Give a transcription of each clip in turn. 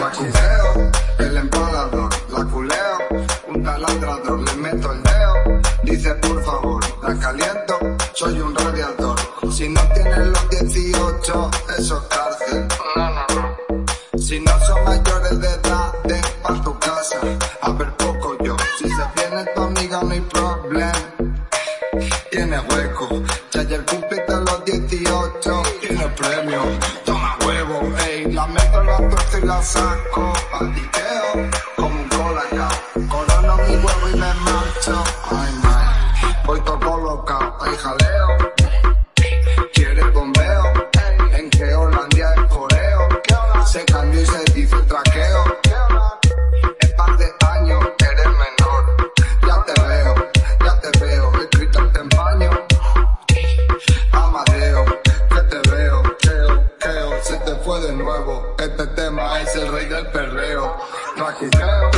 La cujeo, el empalador, la culeo, un taladrador, le meto el dedo. Dice por favor, la caliento, soy un radiador. Si no tienes los 18, eso es cárcel. No, no, no. Si no son mayores de edad, de pa' tu casa. A ver poco yo, si se viene tu amiga no hay problema. Tiene hueco, y la saco. Patiqueo, como un colacao. Corono mi huevo y me marcho. Ay, man, voy todo colocado, ay, jaleo. Fue de nuevo. Este tema es el rey del perreo. Traquiteo,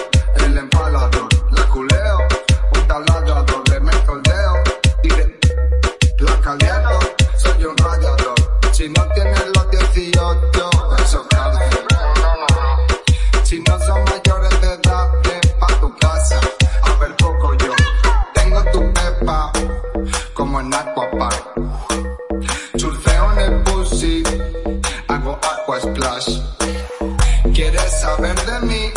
el empalador, la culeo. Un taladrador, le meto el dedo. Dire, la caliento, soy un radiador. Si no tienes los 18, eso es cárcel. Si no son mayores de edad, ven pa' tu casa. A ver poco yo. Tengo tu pepa, como en Aquapark. Aqua splash. ¿Quieres saber de mí?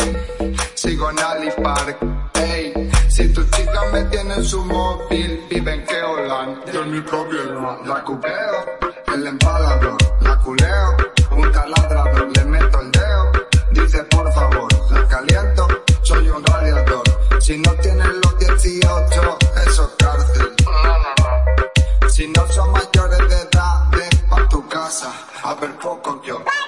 Sigo en Ali Park. Ey, si tu chica me tiene en su móvil, vive en Keolan. Yo mi problema. La cupeo, el empalador, la culeo. Un taladrador, le meto el dedo. Dice por favor, la caliento. Soy un radiador. Si no tienes los 18, eso es cárcel. Si no son mayores de edad,